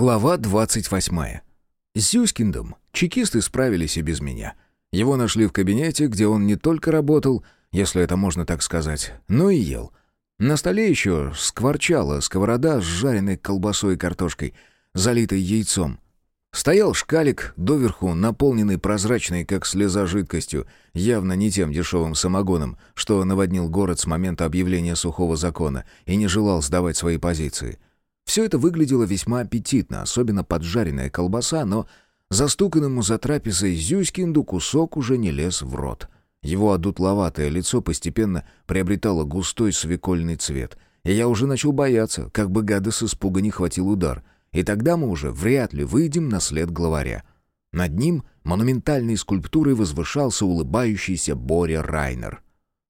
Глава 28. С Зюскиндом чекисты справились и без меня. Его нашли в кабинете, где он не только работал, если это можно так сказать, но и ел. На столе еще скворчала сковорода с жареной колбасой и картошкой, залитой яйцом. Стоял шкалик, доверху наполненный прозрачной, как слеза, жидкостью, явно не тем дешевым самогоном, что наводнил город с момента объявления сухого закона и не желал сдавать свои позиции — все это выглядело весьма аппетитно, особенно поджаренная колбаса, но застуканному за трапезой Зюськинду кусок уже не лез в рот. Его одутловатое лицо постепенно приобретало густой свекольный цвет, и я уже начал бояться, как бы гада с испуга не хватил удар, и тогда мы уже вряд ли выйдем на след главаря. Над ним монументальной скульптурой возвышался улыбающийся Боря Райнер.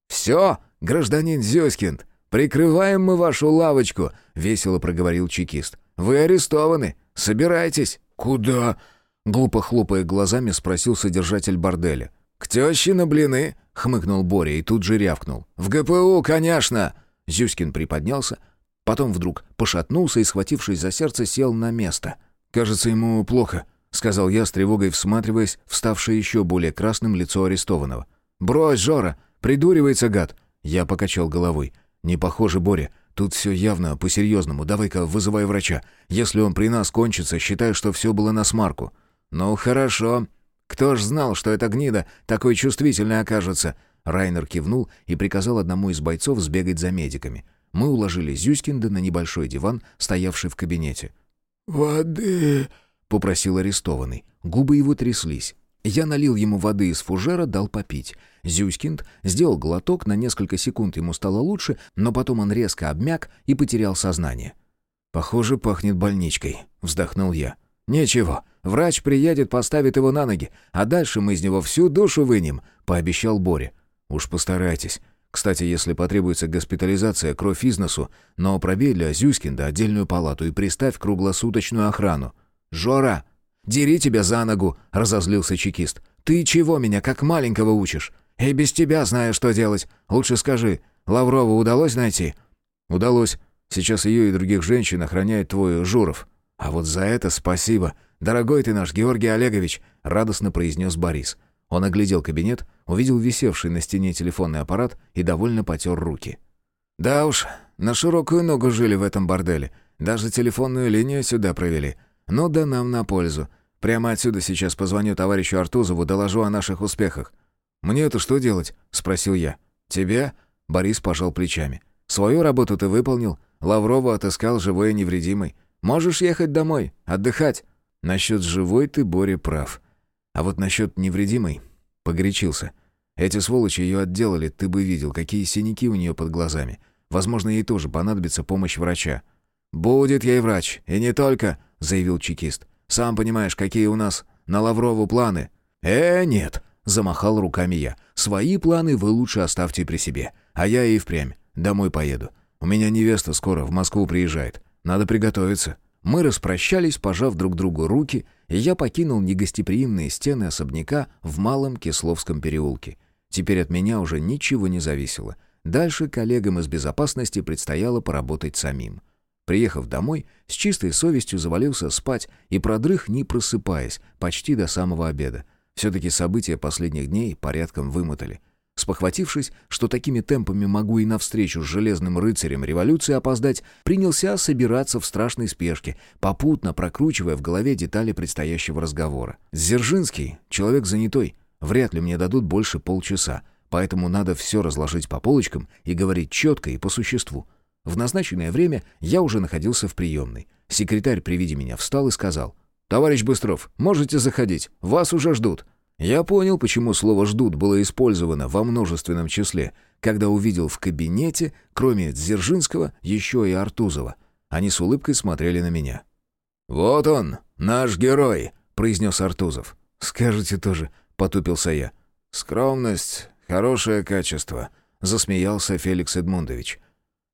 «Все, гражданин Зюськинд, «Прикрываем мы вашу лавочку», — весело проговорил чекист. «Вы арестованы. Собирайтесь». «Куда?» — глупо хлопая глазами спросил содержатель борделя. «К теще на блины», — хмыкнул Боря и тут же рявкнул. «В ГПУ, конечно!» Зюськин приподнялся, потом вдруг пошатнулся и, схватившись за сердце, сел на место. «Кажется, ему плохо», — сказал я с тревогой, всматриваясь в ставшее еще более красным лицо арестованного. «Брось, Жора! Придуривается гад!» Я покачал головой. «Не похоже, Боря. Тут все явно по-серьезному. Давай-ка вызывай врача. Если он при нас кончится, считай, что все было на смарку». «Ну, хорошо. Кто ж знал, что эта гнида такой чувствительной окажется?» Райнер кивнул и приказал одному из бойцов сбегать за медиками. Мы уложили Зюськинда на небольшой диван, стоявший в кабинете. «Воды!» — попросил арестованный. Губы его тряслись. Я налил ему воды из фужера, дал попить. Зюськинд сделал глоток, на несколько секунд ему стало лучше, но потом он резко обмяк и потерял сознание. «Похоже, пахнет больничкой», — вздохнул я. «Ничего, врач приедет, поставит его на ноги, а дальше мы из него всю душу вынем», — пообещал Боря. «Уж постарайтесь. Кстати, если потребуется госпитализация, кровь из носу, но пробей для Зюськинда отдельную палату и приставь круглосуточную охрану». «Жора, дери тебя за ногу!» — разозлился чекист. «Ты чего меня как маленького учишь? И без тебя знаю, что делать. Лучше скажи, Лаврову удалось найти?» «Удалось. Сейчас ее и других женщин охраняет твой Журов». «А вот за это спасибо. Дорогой ты наш, Георгий Олегович», — радостно произнес Борис. Он оглядел кабинет, увидел висевший на стене телефонный аппарат и довольно потер руки. «Да уж, на широкую ногу жили в этом борделе. Даже телефонную линию сюда провели. Ну да нам на пользу. Прямо отсюда сейчас позвоню товарищу Артузову, доложу о наших успехах. «Мне это что делать?» — спросил я. «Тебе?» — Борис пожал плечами. «Свою работу ты выполнил. Лаврова отыскал живой и невредимой. Можешь ехать домой, отдыхать». «Насчет живой ты, Боря, прав. А вот насчет невредимой...» — погорячился. «Эти сволочи ее отделали, ты бы видел, какие синяки у нее под глазами. Возможно, ей тоже понадобится помощь врача». «Будет ей врач, и не только», — заявил чекист. «Сам понимаешь, какие у нас на Лаврову планы». «Э, нет», Замахал руками я. «Свои планы вы лучше оставьте при себе. А я и впрямь. Домой поеду. У меня невеста скоро в Москву приезжает. Надо приготовиться». Мы распрощались, пожав друг другу руки, и я покинул негостеприимные стены особняка в Малом Кисловском переулке. Теперь от меня уже ничего не зависело. Дальше коллегам из безопасности предстояло поработать самим. Приехав домой, с чистой совестью завалился спать и продрых, не просыпаясь, почти до самого обеда. Все-таки события последних дней порядком вымотали. Спохватившись, что такими темпами могу и навстречу с железным рыцарем революции опоздать, принялся собираться в страшной спешке, попутно прокручивая в голове детали предстоящего разговора. Дзержинский — человек занятой, вряд ли мне дадут больше полчаса, поэтому надо все разложить по полочкам и говорить четко и по существу. В назначенное время я уже находился в приемной. Секретарь при виде меня встал и сказал — «Товарищ Быстров, можете заходить, вас уже ждут». Я понял, почему слово «ждут» было использовано во множественном числе, когда увидел в кабинете, кроме Дзержинского, еще и Артузова. Они с улыбкой смотрели на меня. «Вот он, наш герой», — произнес Артузов. «Скажете тоже», — потупился я. «Скромность — хорошее качество», — засмеялся Феликс Эдмундович.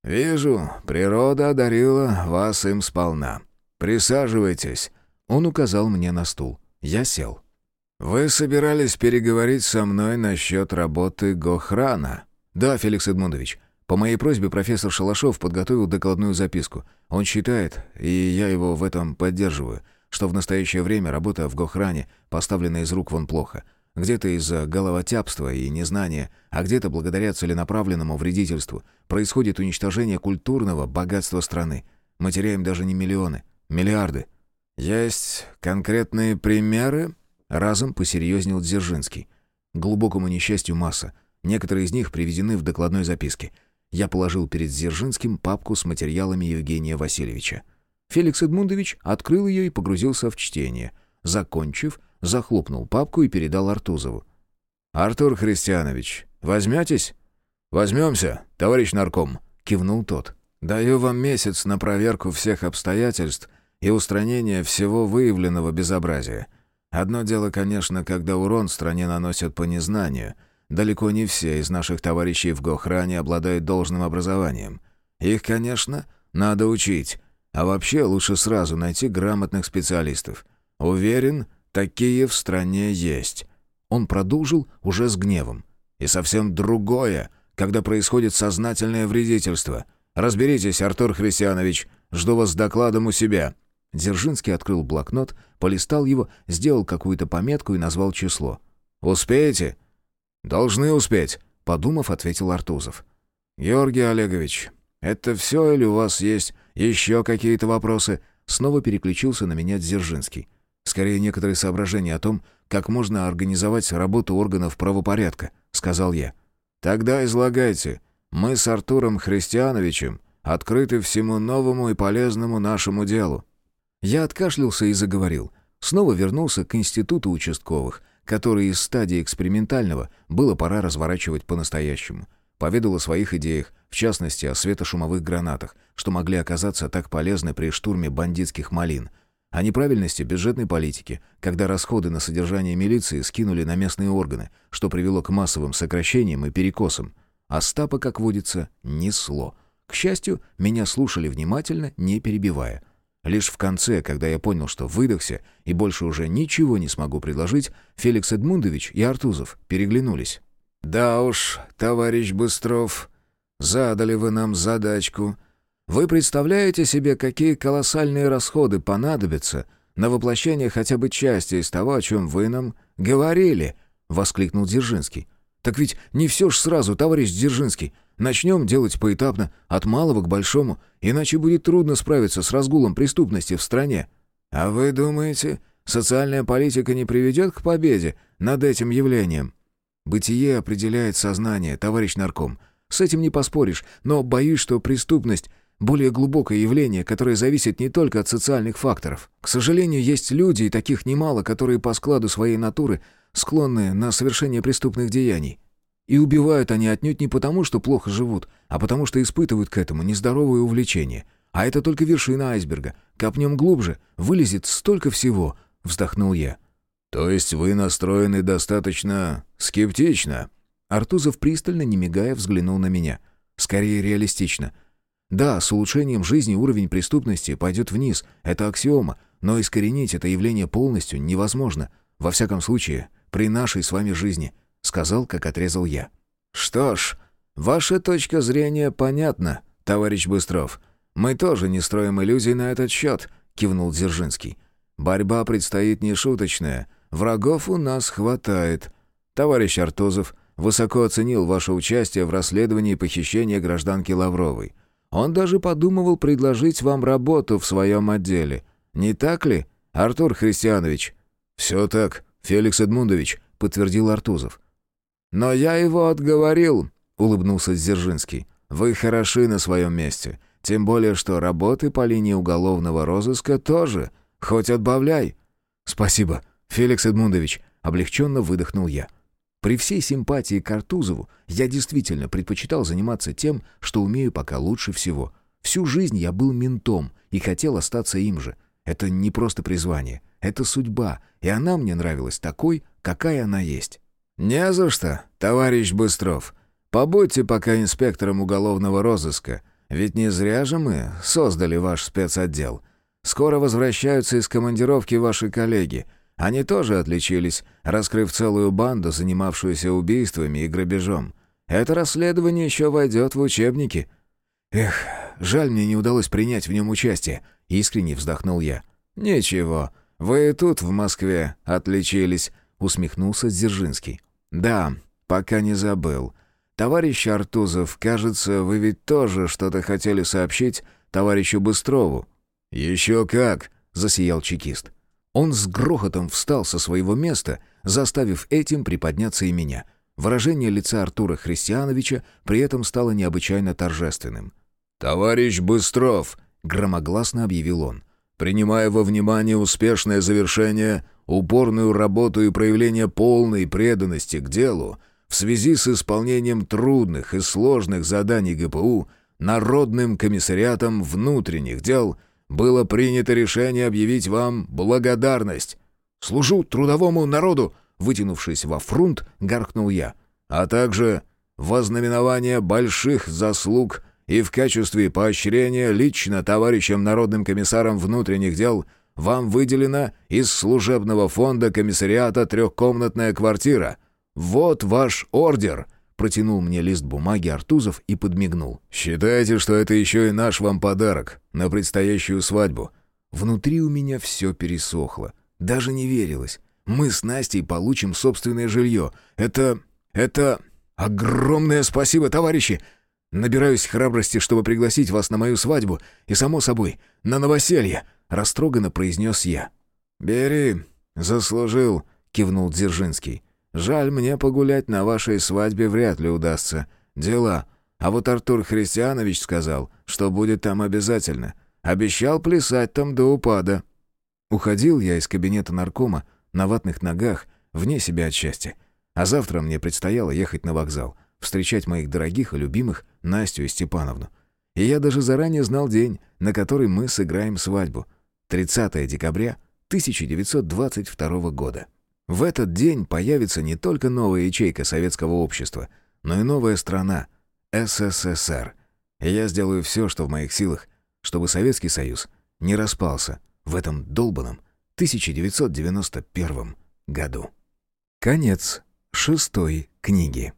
«Вижу, природа одарила вас им сполна. Присаживайтесь». Он указал мне на стул. Я сел. «Вы собирались переговорить со мной насчет работы Гохрана?» «Да, Феликс Эдмундович. По моей просьбе профессор Шалашов подготовил докладную записку. Он считает, и я его в этом поддерживаю, что в настоящее время работа в Гохране поставлена из рук вон плохо. Где-то из-за головотяпства и незнания, а где-то благодаря целенаправленному вредительству происходит уничтожение культурного богатства страны. Мы теряем даже не миллионы, миллиарды. «Есть конкретные примеры?» — разом посерьезнел Дзержинский. глубокому несчастью масса. Некоторые из них приведены в докладной записке. Я положил перед Дзержинским папку с материалами Евгения Васильевича. Феликс Эдмундович открыл ее и погрузился в чтение. Закончив, захлопнул папку и передал Артузову. «Артур Христианович, возьметесь?» «Возьмемся, товарищ нарком», — кивнул тот. «Даю вам месяц на проверку всех обстоятельств и устранение всего выявленного безобразия. Одно дело, конечно, когда урон стране наносят по незнанию. Далеко не все из наших товарищей в Гохране обладают должным образованием. Их, конечно, надо учить, а вообще лучше сразу найти грамотных специалистов. Уверен, такие в стране есть». Он продолжил уже с гневом. «И совсем другое, когда происходит сознательное вредительство. Разберитесь, Артур Христианович, жду вас с докладом у себя». Дзержинский открыл блокнот, полистал его, сделал какую-то пометку и назвал число. «Успеете?» «Должны успеть», — подумав, ответил Артузов. «Георгий Олегович, это все или у вас есть еще какие-то вопросы?» Снова переключился на меня Дзержинский. «Скорее, некоторые соображения о том, как можно организовать работу органов правопорядка», — сказал я. «Тогда излагайте. Мы с Артуром Христиановичем открыты всему новому и полезному нашему делу». Я откашлялся и заговорил. Снова вернулся к институту участковых, который из стадии экспериментального было пора разворачивать по-настоящему. Поведал о своих идеях, в частности, о светошумовых гранатах, что могли оказаться так полезны при штурме бандитских малин. О неправильности бюджетной политики, когда расходы на содержание милиции скинули на местные органы, что привело к массовым сокращениям и перекосам. Остапа, как водится, несло. К счастью, меня слушали внимательно, не перебивая. Лишь в конце, когда я понял, что выдохся и больше уже ничего не смогу предложить, Феликс Эдмундович и Артузов переглянулись. «Да уж, товарищ Быстров, задали вы нам задачку. Вы представляете себе, какие колоссальные расходы понадобятся на воплощение хотя бы части из того, о чем вы нам говорили?» — воскликнул Дзержинский. «Так ведь не все ж сразу, товарищ Дзержинский. Начнем делать поэтапно, от малого к большому, иначе будет трудно справиться с разгулом преступности в стране. А вы думаете, социальная политика не приведет к победе над этим явлением? Бытие определяет сознание, товарищ нарком. С этим не поспоришь, но боюсь, что преступность — более глубокое явление, которое зависит не только от социальных факторов. К сожалению, есть люди, и таких немало, которые по складу своей натуры склонны на совершение преступных деяний. И убивают они отнюдь не потому, что плохо живут, а потому что испытывают к этому нездоровое увлечение. А это только вершина айсберга. Копнем глубже, вылезет столько всего, вздохнул я. То есть вы настроены достаточно скептично? Артузов пристально, не мигая, взглянул на меня. Скорее реалистично. Да, с улучшением жизни уровень преступности пойдет вниз, это аксиома, но искоренить это явление полностью невозможно. Во всяком случае, при нашей с вами жизни –— сказал, как отрезал я. «Что ж, ваша точка зрения понятна, товарищ Быстров. Мы тоже не строим иллюзий на этот счет», — кивнул Дзержинский. «Борьба предстоит нешуточная. Врагов у нас хватает. Товарищ Артузов высоко оценил ваше участие в расследовании похищения гражданки Лавровой. Он даже подумывал предложить вам работу в своем отделе. Не так ли, Артур Христианович?» «Все так, Феликс Эдмундович», — подтвердил Артузов. «Но я его отговорил», — улыбнулся Дзержинский. «Вы хороши на своем месте. Тем более, что работы по линии уголовного розыска тоже. Хоть отбавляй». «Спасибо, Феликс Эдмундович», — облегченно выдохнул я. При всей симпатии к Артузову я действительно предпочитал заниматься тем, что умею пока лучше всего. Всю жизнь я был ментом и хотел остаться им же. Это не просто призвание, это судьба, и она мне нравилась такой, какая она есть. «Не за что, товарищ Быстров. Побудьте пока инспектором уголовного розыска, ведь не зря же мы создали ваш спецотдел. Скоро возвращаются из командировки ваши коллеги. Они тоже отличились, раскрыв целую банду, занимавшуюся убийствами и грабежом. Это расследование еще войдет в учебники». «Эх, жаль, мне не удалось принять в нем участие», — искренне вздохнул я. «Ничего, вы и тут, в Москве, отличились», — усмехнулся Дзержинский. «Да, пока не забыл. Товарищ Артузов, кажется, вы ведь тоже что-то хотели сообщить товарищу Быстрову». «Еще как!» — засиял чекист. Он с грохотом встал со своего места, заставив этим приподняться и меня. Выражение лица Артура Христиановича при этом стало необычайно торжественным. «Товарищ Быстров!» — громогласно объявил он. «Принимая во внимание успешное завершение, упорную работу и проявление полной преданности к делу, в связи с исполнением трудных и сложных заданий ГПУ Народным комиссариатом внутренних дел было принято решение объявить вам благодарность. «Служу трудовому народу!» Вытянувшись во фрунт, гаркнул я. «А также вознаменование больших заслуг и в качестве поощрения лично товарищам народным комиссарам внутренних дел вам выделена из служебного фонда комиссариата трехкомнатная квартира. Вот ваш ордер!» Протянул мне лист бумаги Артузов и подмигнул. «Считайте, что это еще и наш вам подарок на предстоящую свадьбу». Внутри у меня все пересохло. Даже не верилось. Мы с Настей получим собственное жилье. Это... это... Огромное спасибо, товарищи! Набираюсь храбрости, чтобы пригласить вас на мою свадьбу и, само собой, на новоселье», — растроганно произнес я. «Бери, заслужил», — кивнул Дзержинский. «Жаль, мне погулять на вашей свадьбе вряд ли удастся. Дела. А вот Артур Христианович сказал, что будет там обязательно. Обещал плясать там до упада». Уходил я из кабинета наркома на ватных ногах, вне себя от счастья. А завтра мне предстояло ехать на вокзал, встречать моих дорогих и любимых Настю и Степановну. И я даже заранее знал день, на который мы сыграем свадьбу. 30 декабря 1922 года. В этот день появится не только новая ячейка советского общества, но и новая страна — СССР. И я сделаю все, что в моих силах, чтобы Советский Союз не распался в этом долбанном 1991 году. Конец шестой книги.